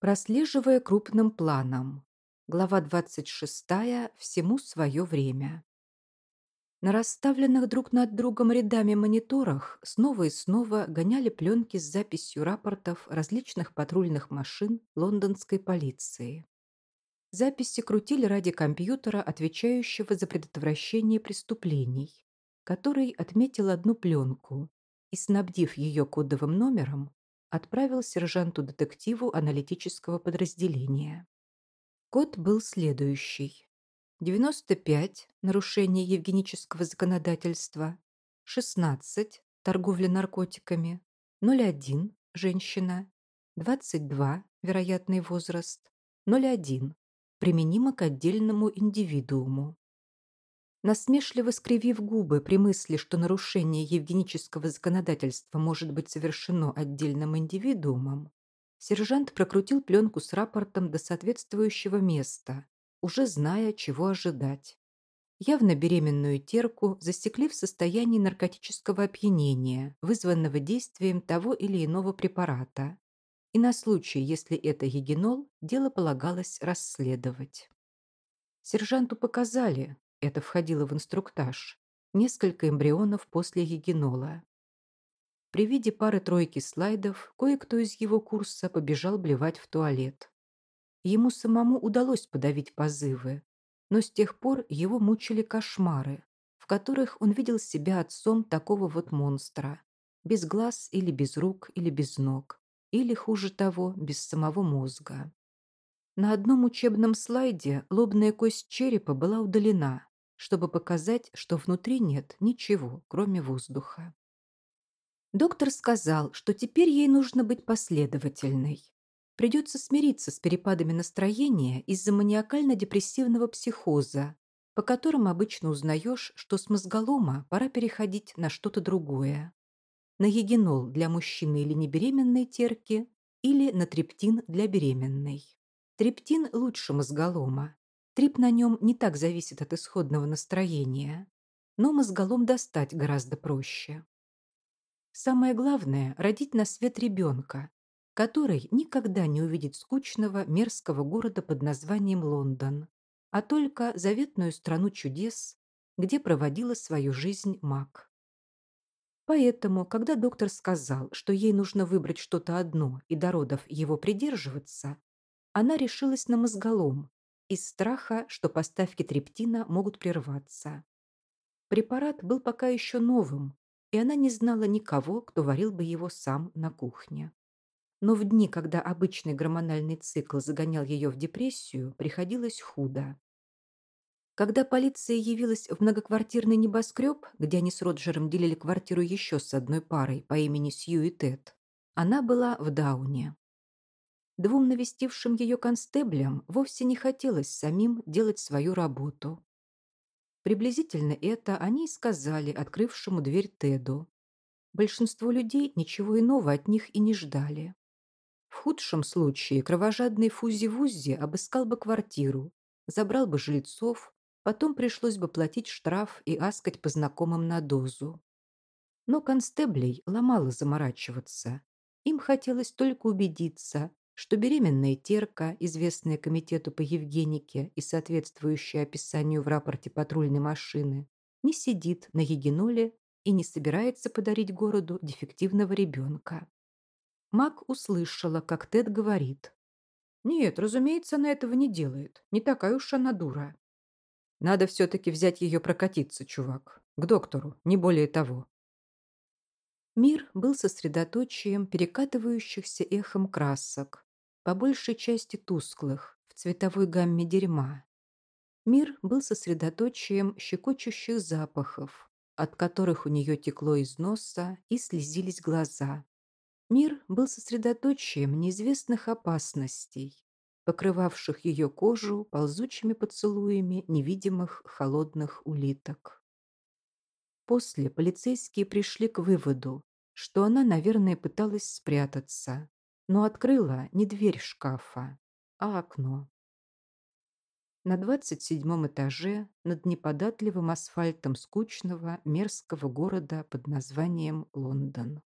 Прослеживая крупным планом. Глава 26. Всему свое время. На расставленных друг над другом рядами мониторах снова и снова гоняли пленки с записью рапортов различных патрульных машин лондонской полиции. Записи крутили ради компьютера, отвечающего за предотвращение преступлений, который отметил одну пленку и, снабдив ее кодовым номером, отправил сержанту-детективу аналитического подразделения. Код был следующий. 95 – нарушение евгенического законодательства, 16 – торговля наркотиками, 01 – женщина, 22 – вероятный возраст, 01 – применимо к отдельному индивидууму. Насмешливо скривив губы при мысли, что нарушение евгенического законодательства может быть совершено отдельным индивидуумом, сержант прокрутил пленку с рапортом до соответствующего места, уже зная, чего ожидать. Явно беременную терку засекли в состоянии наркотического опьянения, вызванного действием того или иного препарата. И на случай, если это егинол, дело полагалось расследовать. Сержанту показали, это входило в инструктаж, несколько эмбрионов после егинола. При виде пары-тройки слайдов кое-кто из его курса побежал блевать в туалет. Ему самому удалось подавить позывы, но с тех пор его мучили кошмары, в которых он видел себя отцом такого вот монстра, без глаз или без рук или без ног, или, хуже того, без самого мозга. На одном учебном слайде лобная кость черепа была удалена, чтобы показать, что внутри нет ничего, кроме воздуха. Доктор сказал, что теперь ей нужно быть последовательной. Придется смириться с перепадами настроения из-за маниакально-депрессивного психоза, по которым обычно узнаешь, что с мозголома пора переходить на что-то другое. На егинол для мужчины или небеременной терки или на триптин для беременной. Триптин лучше мозголома. Трип на нем не так зависит от исходного настроения, но мозголом достать гораздо проще. Самое главное – родить на свет ребенка, который никогда не увидит скучного мерзкого города под названием Лондон, а только заветную страну чудес, где проводила свою жизнь маг. Поэтому, когда доктор сказал, что ей нужно выбрать что-то одно и до родов его придерживаться, она решилась на мозголом из страха, что поставки трептина могут прерваться. Препарат был пока еще новым, и она не знала никого, кто варил бы его сам на кухне. Но в дни, когда обычный гормональный цикл загонял ее в депрессию, приходилось худо. Когда полиция явилась в многоквартирный небоскреб, где они с Роджером делили квартиру еще с одной парой по имени Сью и Тед, она была в Дауне. Двум навестившим ее констеблям вовсе не хотелось самим делать свою работу. Приблизительно это они и сказали открывшему дверь Теду. Большинство людей ничего иного от них и не ждали. В худшем случае кровожадный Фузи-Вузи обыскал бы квартиру, забрал бы жильцов, потом пришлось бы платить штраф и аскать по знакомым на дозу. Но констеблей ломало заморачиваться. Им хотелось только убедиться, что беременная терка, известная комитету по Евгенике и соответствующая описанию в рапорте патрульной машины, не сидит на егиноле и не собирается подарить городу дефективного ребенка. Мак услышала, как Тед говорит. «Нет, разумеется, она этого не делает. Не такая уж она дура. Надо все-таки взять ее прокатиться, чувак. К доктору, не более того». Мир был сосредоточием перекатывающихся эхом красок, по большей части тусклых, в цветовой гамме дерьма. Мир был сосредоточием щекочущих запахов, от которых у нее текло из носа и слезились глаза. Мир был сосредоточием неизвестных опасностей, покрывавших ее кожу ползучими поцелуями невидимых холодных улиток. После полицейские пришли к выводу, что она, наверное, пыталась спрятаться, но открыла не дверь шкафа, а окно. На двадцать седьмом этаже над неподатливым асфальтом скучного мерзкого города под названием Лондон.